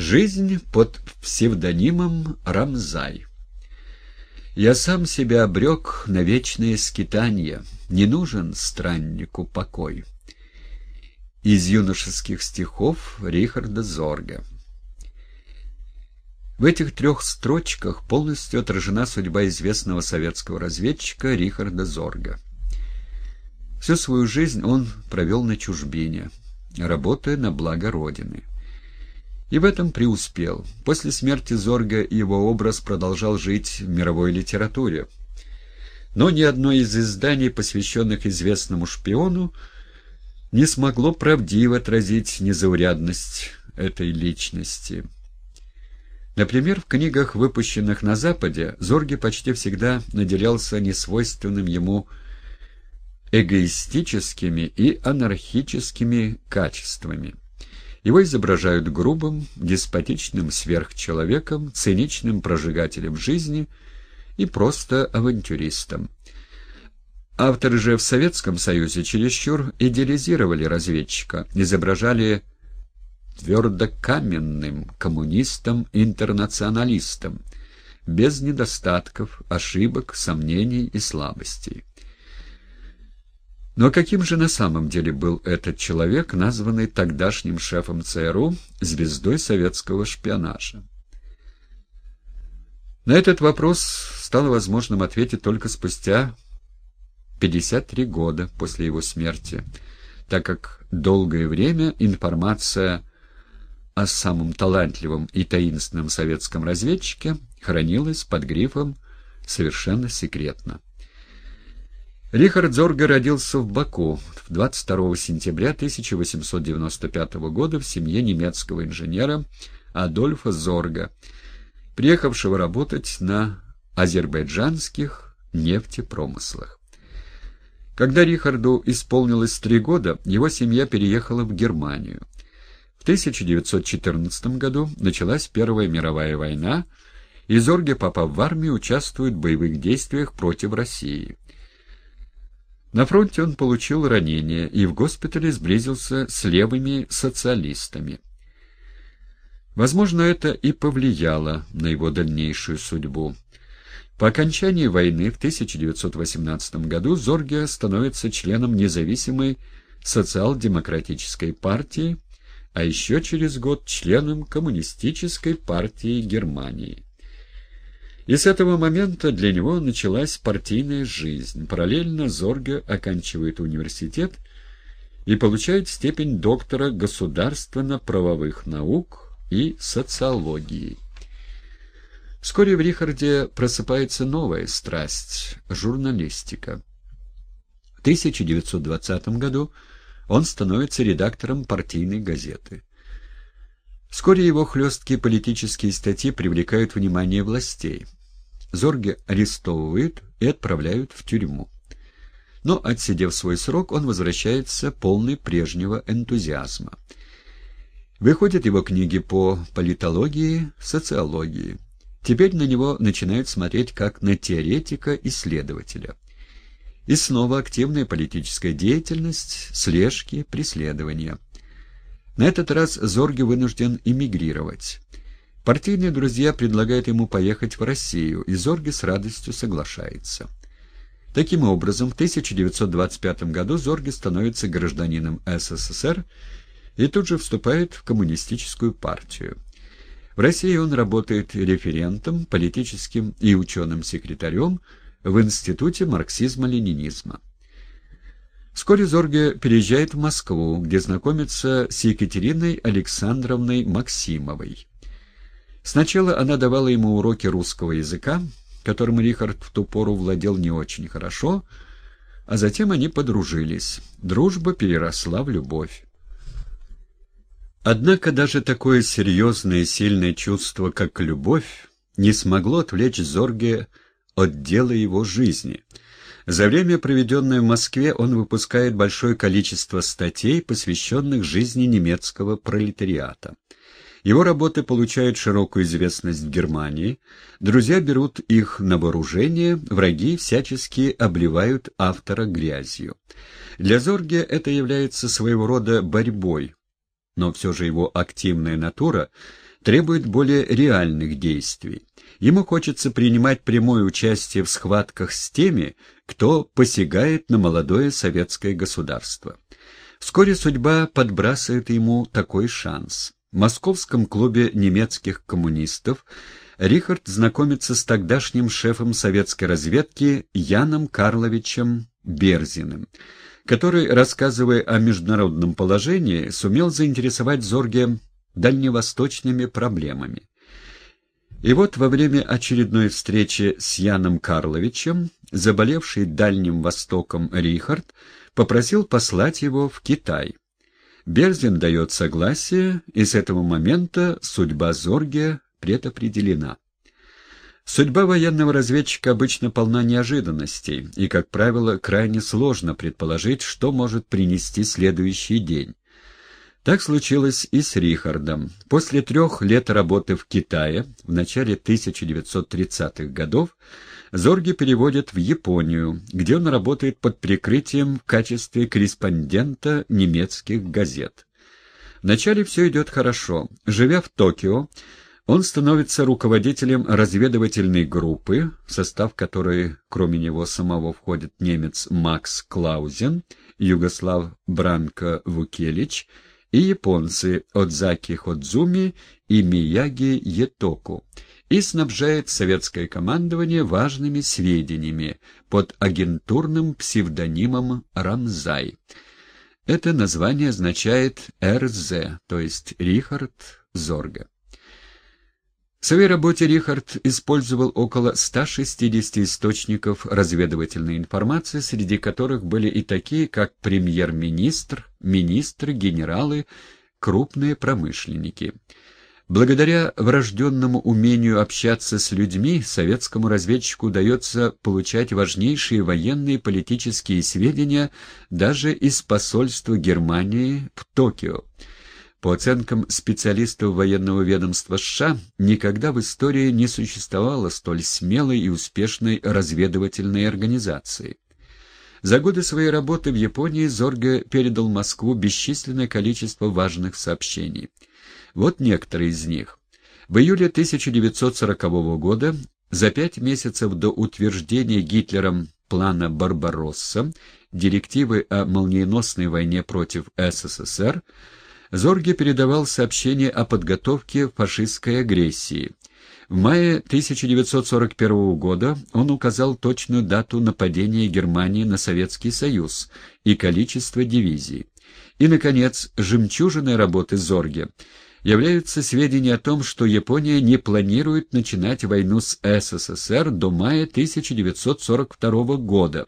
Жизнь под псевдонимом Рамзай. Я сам себя обрек на вечное скитанье, не нужен страннику покой. Из юношеских стихов Рихарда Зорга. В этих трех строчках полностью отражена судьба известного советского разведчика Рихарда Зорга. Всю свою жизнь он провел на чужбине, работая на благо Родины. И в этом преуспел. После смерти Зорга его образ продолжал жить в мировой литературе. Но ни одно из изданий, посвященных известному шпиону, не смогло правдиво отразить незаурядность этой личности. Например, в книгах, выпущенных на Западе, Зорге почти всегда наделялся несвойственным ему эгоистическими и анархическими качествами. Его изображают грубым, деспотичным сверхчеловеком, циничным прожигателем жизни и просто авантюристом. Авторы же в Советском Союзе чересчур идеализировали разведчика, изображали твердокаменным коммунистом-интернационалистом, без недостатков, ошибок, сомнений и слабостей. Но каким же на самом деле был этот человек, названный тогдашним шефом ЦРУ звездой советского шпионажа? На этот вопрос стало возможным ответить только спустя 53 года после его смерти, так как долгое время информация о самом талантливом и таинственном советском разведчике хранилась под грифом «совершенно секретно». Рихард Зорга родился в Баку 22 сентября 1895 года в семье немецкого инженера Адольфа Зорга, приехавшего работать на азербайджанских нефтепромыслах. Когда Рихарду исполнилось три года, его семья переехала в Германию. В 1914 году началась Первая мировая война, и Зорге, попав в армию, участвует в боевых действиях против России. На фронте он получил ранение и в госпитале сблизился с левыми социалистами. Возможно, это и повлияло на его дальнейшую судьбу. По окончании войны в 1918 году Зорге становится членом независимой социал-демократической партии, а еще через год членом Коммунистической партии Германии. И с этого момента для него началась партийная жизнь. Параллельно Зорге оканчивает университет и получает степень доктора государственно-правовых наук и социологии. Вскоре в Рихарде просыпается новая страсть – журналистика. В 1920 году он становится редактором партийной газеты. Вскоре его хлесткие политические статьи привлекают внимание властей. Зорге арестовывают и отправляют в тюрьму. Но, отсидев свой срок, он возвращается полный прежнего энтузиазма. Выходят его книги по политологии, социологии. Теперь на него начинают смотреть как на теоретика-исследователя. И снова активная политическая деятельность, слежки, преследования. На этот раз Зорге вынужден эмигрировать. Партийные друзья предлагают ему поехать в Россию, и Зорге с радостью соглашается. Таким образом, в 1925 году Зорге становится гражданином СССР и тут же вступает в коммунистическую партию. В России он работает референтом, политическим и ученым секретарем в Институте марксизма-ленинизма. Вскоре Зорге переезжает в Москву, где знакомится с Екатериной Александровной Максимовой. Сначала она давала ему уроки русского языка, которым Рихард в ту пору владел не очень хорошо, а затем они подружились. Дружба переросла в любовь. Однако даже такое серьезное и сильное чувство, как любовь, не смогло отвлечь Зорге от дела его жизни. За время, проведенное в Москве, он выпускает большое количество статей, посвященных жизни немецкого пролетариата. Его работы получают широкую известность в Германии, друзья берут их на вооружение, враги всячески обливают автора грязью. Для Зорге это является своего рода борьбой, но все же его активная натура требует более реальных действий. Ему хочется принимать прямое участие в схватках с теми, кто посягает на молодое советское государство. Вскоре судьба подбрасывает ему такой шанс. Московском клубе немецких коммунистов Рихард знакомится с тогдашним шефом советской разведки Яном Карловичем Берзиным, который, рассказывая о международном положении, сумел заинтересовать Зорге дальневосточными проблемами. И вот во время очередной встречи с Яном Карловичем, заболевший Дальним Востоком Рихард попросил послать его в Китай. Берзин дает согласие, и с этого момента судьба Зорге предопределена. Судьба военного разведчика обычно полна неожиданностей, и, как правило, крайне сложно предположить, что может принести следующий день. Так случилось и с Рихардом. После трех лет работы в Китае, в начале 1930-х годов, Зорги переводят в Японию, где он работает под прикрытием в качестве корреспондента немецких газет. Вначале все идет хорошо. Живя в Токио, он становится руководителем разведывательной группы, в состав которой, кроме него самого, входит немец Макс Клаузен, югослав Бранко Вукелич и японцы Отзаки Ходзуми и Мияги Етоку, и снабжает советское командование важными сведениями под агентурным псевдонимом «Рамзай». Это название означает «РЗ», то есть Рихард Зорга. В своей работе Рихард использовал около 160 источников разведывательной информации, среди которых были и такие, как премьер-министр, министры, генералы, крупные промышленники. Благодаря врожденному умению общаться с людьми, советскому разведчику удается получать важнейшие военные и политические сведения даже из посольства Германии в Токио. По оценкам специалистов военного ведомства США, никогда в истории не существовало столь смелой и успешной разведывательной организации. За годы своей работы в Японии Зорге передал Москву бесчисленное количество важных сообщений. Вот некоторые из них. В июле 1940 года, за пять месяцев до утверждения Гитлером плана «Барбаросса», директивы о молниеносной войне против СССР, Зорге передавал сообщение о подготовке фашистской агрессии. В мае 1941 года он указал точную дату нападения Германии на Советский Союз и количество дивизий. И, наконец, жемчужиной работы Зорге являются сведения о том, что Япония не планирует начинать войну с СССР до мая 1942 года,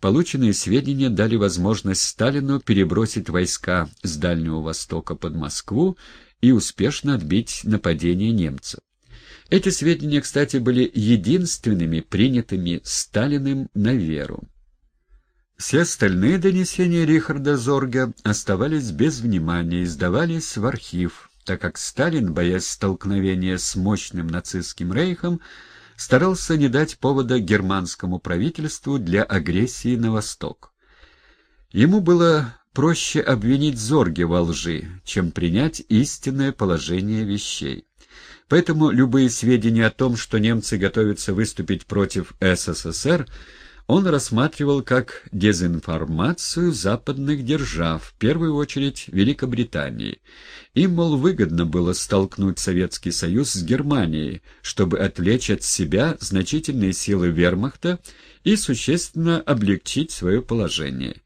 Полученные сведения дали возможность Сталину перебросить войска с Дальнего Востока под Москву и успешно отбить нападение немцев. Эти сведения, кстати, были единственными принятыми Сталиным на веру. Все остальные донесения Рихарда Зорга оставались без внимания и сдавались в архив, так как Сталин, боясь столкновения с мощным нацистским рейхом, старался не дать повода германскому правительству для агрессии на восток. Ему было проще обвинить Зорге во лжи, чем принять истинное положение вещей. Поэтому любые сведения о том, что немцы готовятся выступить против СССР, он рассматривал как дезинформацию западных держав, в первую очередь Великобритании. Им, мол, выгодно было столкнуть Советский Союз с Германией, чтобы отвлечь от себя значительные силы вермахта и существенно облегчить свое положение.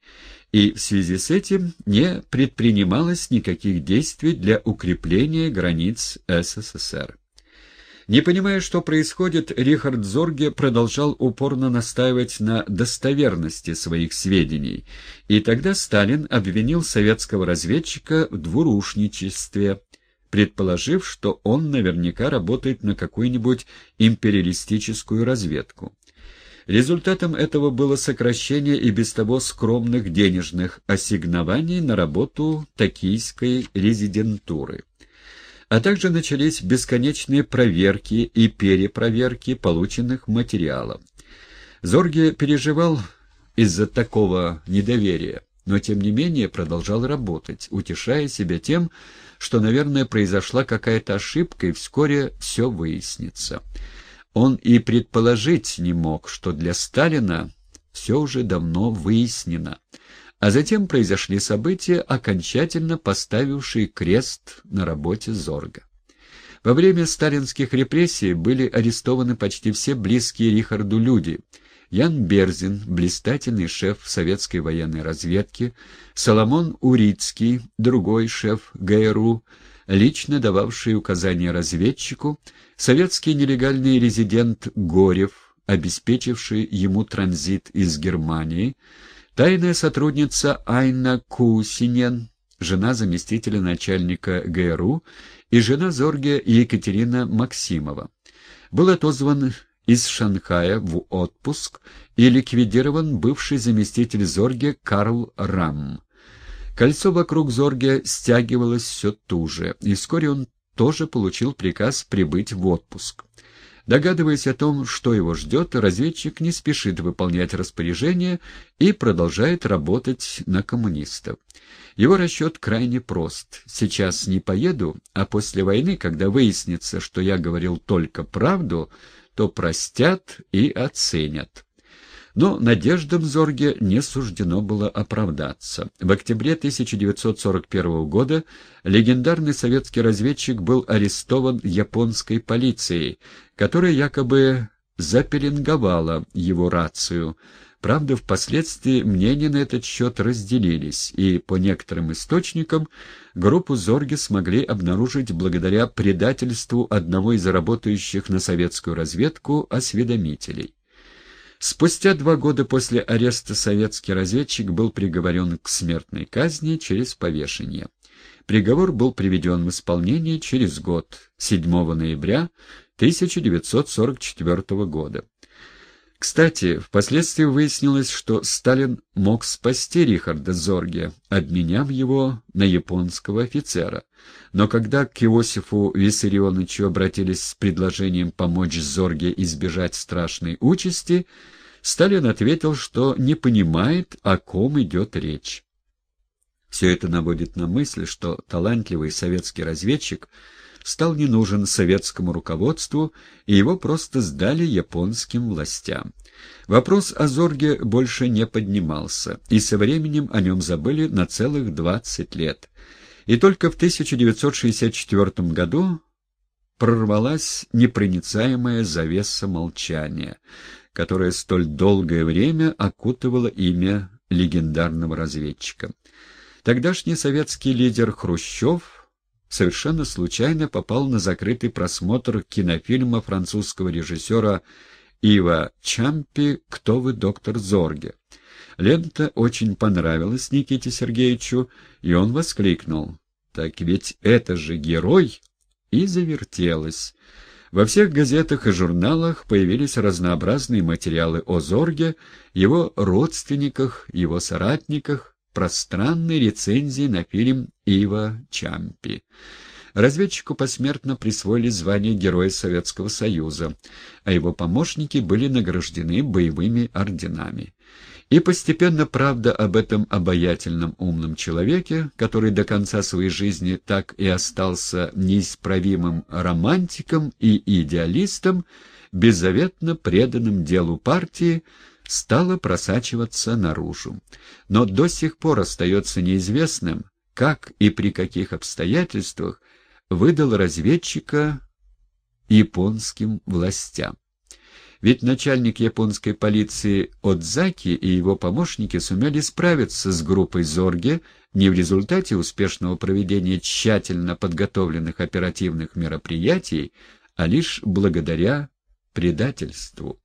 И в связи с этим не предпринималось никаких действий для укрепления границ СССР. Не понимая, что происходит, Рихард Зорге продолжал упорно настаивать на достоверности своих сведений, и тогда Сталин обвинил советского разведчика в двурушничестве, предположив, что он наверняка работает на какую-нибудь империалистическую разведку. Результатом этого было сокращение и без того скромных денежных ассигнований на работу токийской резидентуры а также начались бесконечные проверки и перепроверки полученных материалов. Зорге переживал из-за такого недоверия. но тем не менее продолжал работать, утешая себя тем, что, наверное, произошла какая-то ошибка, и вскоре все выяснится. Он и предположить не мог, что для Сталина все уже давно выяснено. А затем произошли события, окончательно поставившие крест на работе Зорга. Во время сталинских репрессий были арестованы почти все близкие Рихарду люди. Ян Берзин, блистательный шеф советской военной разведки, Соломон Урицкий, другой шеф ГРУ, лично дававший указания разведчику, советский нелегальный резидент Горев, обеспечивший ему транзит из Германии, тайная сотрудница Айна Кусинен, жена заместителя начальника ГРУ и жена Зорге Екатерина Максимова. Был отозван из Шанхая в отпуск и ликвидирован бывший заместитель Зорге Карл Рам. Кольцо вокруг Зорге стягивалось все туже, и вскоре он тоже получил приказ прибыть в отпуск. Догадываясь о том, что его ждет, разведчик не спешит выполнять распоряжение и продолжает работать на коммунистов. Его расчет крайне прост. Сейчас не поеду, а после войны, когда выяснится, что я говорил только правду, то простят и оценят. Но надеждам Зорге не суждено было оправдаться. В октябре 1941 года легендарный советский разведчик был арестован японской полицией, которая якобы запеленговала его рацию. Правда, впоследствии мнения на этот счет разделились, и, по некоторым источникам, группу Зорги смогли обнаружить благодаря предательству одного из работающих на советскую разведку осведомителей. Спустя два года после ареста советский разведчик был приговорен к смертной казни через повешение. Приговор был приведен в исполнение через год, 7 ноября 1944 года. Кстати, впоследствии выяснилось, что Сталин мог спасти Рихарда Зорге, обменяв его на японского офицера. Но когда к Иосифу Виссарионовичу обратились с предложением помочь Зорге избежать страшной участи, Сталин ответил, что не понимает, о ком идет речь. Все это наводит на мысль, что талантливый советский разведчик стал не нужен советскому руководству, и его просто сдали японским властям. Вопрос о Зорге больше не поднимался, и со временем о нем забыли на целых 20 лет. И только в 1964 году прорвалась непроницаемая завеса молчания, которая столь долгое время окутывала имя легендарного разведчика. Тогдашний советский лидер Хрущев совершенно случайно попал на закрытый просмотр кинофильма французского режиссера Ива Чампи «Кто вы, доктор Зорге?». Лента очень понравилась Никите Сергеевичу, и он воскликнул «Так ведь это же герой!» и завертелась. Во всех газетах и журналах появились разнообразные материалы о Зорге, его родственниках, его соратниках, пространные рецензии на фильм Ива Чампи. Разведчику посмертно присвоили звание Героя Советского Союза, а его помощники были награждены боевыми орденами. И постепенно правда об этом обаятельном умном человеке, который до конца своей жизни так и остался неисправимым романтиком и идеалистом, беззаветно преданным делу партии, стала просачиваться наружу. Но до сих пор остается неизвестным, как и при каких обстоятельствах выдал разведчика японским властям. Ведь начальник японской полиции Отзаки и его помощники сумели справиться с группой Зорге не в результате успешного проведения тщательно подготовленных оперативных мероприятий, а лишь благодаря предательству.